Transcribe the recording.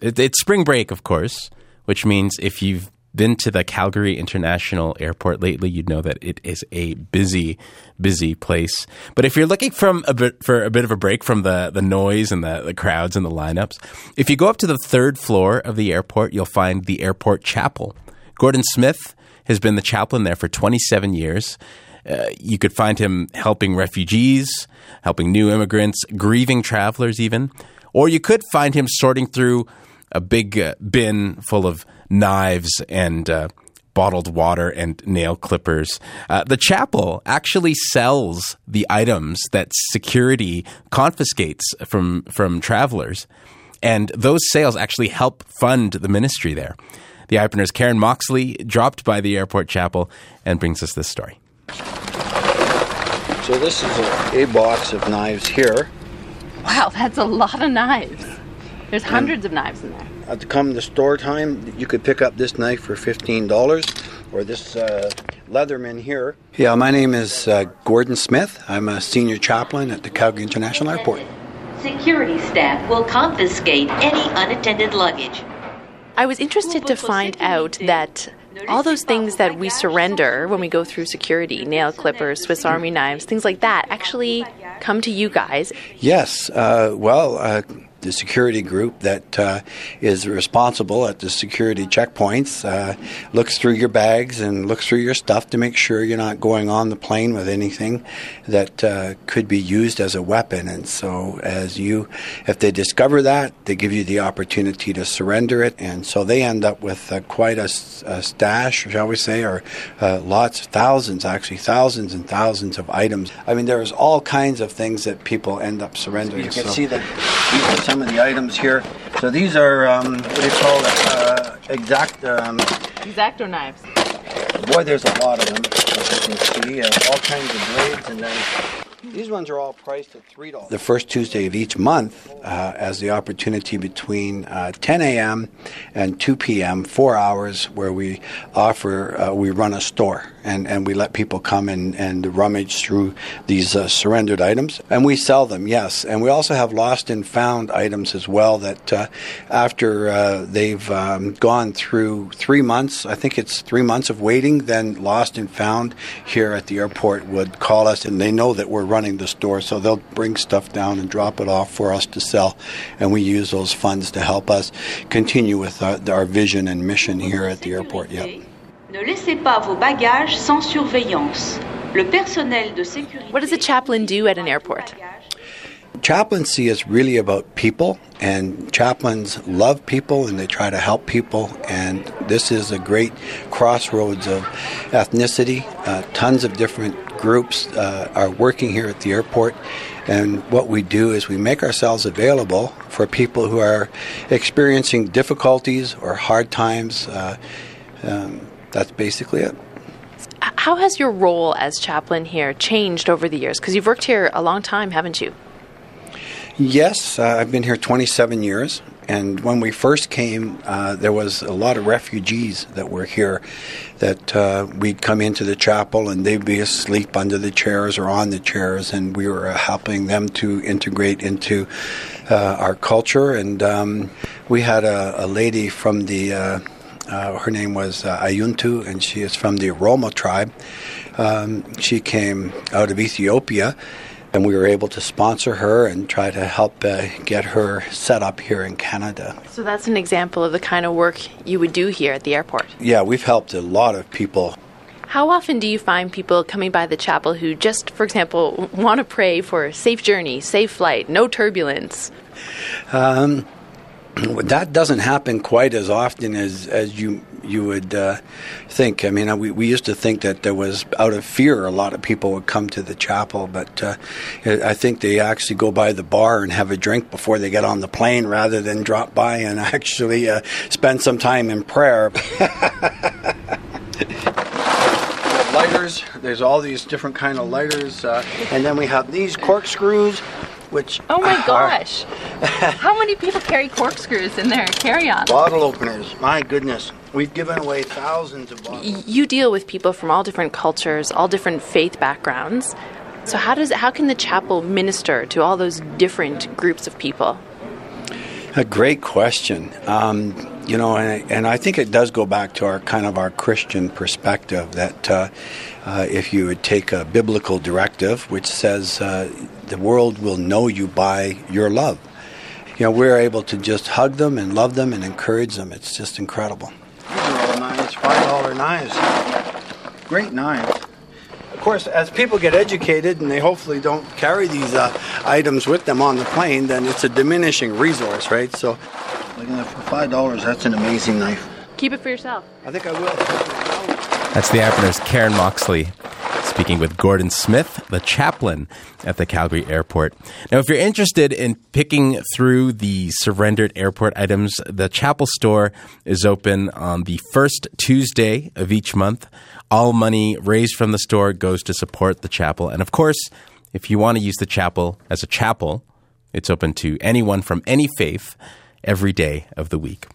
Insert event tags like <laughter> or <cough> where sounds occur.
It, it's spring break, of course, which means if you've been to the Calgary International Airport lately, you'd know that it is a busy, busy place. But if you're looking from a bit for a bit of a break from the the noise and the, the crowds and the lineups, if you go up to the third floor of the airport, you'll find the airport chapel. Gordon Smith has been the chaplain there for 27 years. Uh, you could find him helping refugees, helping new immigrants, grieving travelers, even. Or you could find him sorting through a big uh, bin full of knives and uh, bottled water and nail clippers. Uh, the chapel actually sells the items that security confiscates from from travelers, and those sales actually help fund the ministry there. The Eyeopener's Karen Moxley dropped by the airport chapel and brings us this story. So this is a, a box of knives here. Wow, that's a lot of knives. There's hundreds of knives in there. At the come the store time, you could pick up this knife for fifteen dollars, or this uh, Leatherman here. Yeah, my name is uh, Gordon Smith. I'm a senior chaplain at the Calgary International Airport. Security staff will confiscate any unattended luggage. I was interested to find out that all those things that we surrender when we go through security, nail clippers, Swiss Army knives, things like that, actually come to you guys. Yes, uh, well, uh, the security group that uh, is responsible at the security checkpoints uh, looks through your bags and looks through your stuff to make sure you're not going on the plane with anything that uh, could be used as a weapon. And so, as you, if they discover that, they give you the opportunity to surrender it. And so they end up with uh, quite a, a, stash, shall we say, or uh, lots, thousands, actually, thousands and thousands of items. I mean, there's all kinds of things that people end up surrendering. You can so see that some of the items here. So these are um, what do you call it? Uh, exact. Um, Exacto knives. Boy, there's a lot of them. As you can see, uh, all kinds of blades, and then these ones are all priced at three dollars. The first Tuesday of each month, uh, as the opportunity between uh, 10 a.m. and 2 p.m. four hours, where we offer, uh, we run a store and, and we let people come and, and rummage through these uh, surrendered items, and we sell them. Yes, and we also have lost and found items as well. That uh, after uh, they've um, gone through three months, I think it's three months of waiting, then lost and found here at the airport would call us, and they know that we're running the store, so they'll bring stuff down and drop it off for us to sell, and we use those funds to help us continue with our, our vision and mission here at the airport. Yep. Ne laissez pas vos bagages sans surveillance. Le personnel de sécurité. What does a chaplain do at an airport? Chaplaincy is really about people, and chaplains love people and they try to help people. And this is a great crossroads of ethnicity. Uh, tons of different groups uh, are working here at the airport. And what we do is we make ourselves available for people who are experiencing difficulties or hard times. Uh, um, that's basically it. How has your role as chaplain here changed over the years? Because you've worked here a long time, haven't you? Yes, uh, I've been here 27 years. And when we first came, uh, there was a lot of refugees that were here. That uh, we'd come into the chapel and they'd be asleep under the chairs or on the chairs, and we were helping them to integrate into uh, our culture. And um, we had a, a, lady from the uh, her name was uh, Ayantu, and she is from the Oromo tribe. Um, she came out of Ethiopia, and we were able to sponsor her and try to help uh, get her set up here in Canada. So that's an example of the kind of work you would do here at the airport. Yeah, we've helped a lot of people. How often do you find people coming by the chapel who just, for example, want to pray for a safe journey, safe flight, no turbulence? Um, <clears throat> that doesn't happen quite as often as, as you you would uh, think. I mean, we, we used to think that there was out of fear a lot of people would come to the chapel, but uh, I think they actually go by the bar and have a drink before they get on the plane rather than drop by and <laughs> actually uh, spend some time in prayer. <laughs> lighters. There's all these different kind of lighters, uh, and then we have these corkscrews which oh my <laughs> gosh <laughs> how many people carry corkscrews in their carry-on? Bottle openers. My goodness. We've given away thousands of bottles. You deal with people from all different cultures all different faith backgrounds. So how does how can the chapel minister to all those different groups of people? A great question. Um, you know, and, and, I think it does go back to our kind of our Christian perspective that uh, uh, if you would take a biblical directive which says uh, the world will know you by your love, you know, we're able to just hug them and love them and encourage them. It's just incredible. These are all knives, five dollar knives. Great knives. Of course, as people get educated and they hopefully don't carry these uh, items with them on the plane, then it's a diminishing resource, right? So, look at for five dollars. That's an amazing knife. Keep it for yourself. I think I will. That's the Eyeopener's Karen Moxley speaking with Gordon Smith, the chaplain at the Calgary airport. Now, if you're interested in picking through the surrendered airport items, the chapel store is open on the first Tuesday of each month. All money raised from the store goes to support the chapel. And of course, if you want to use the chapel as a chapel, it's open to anyone from any faith every day of the week.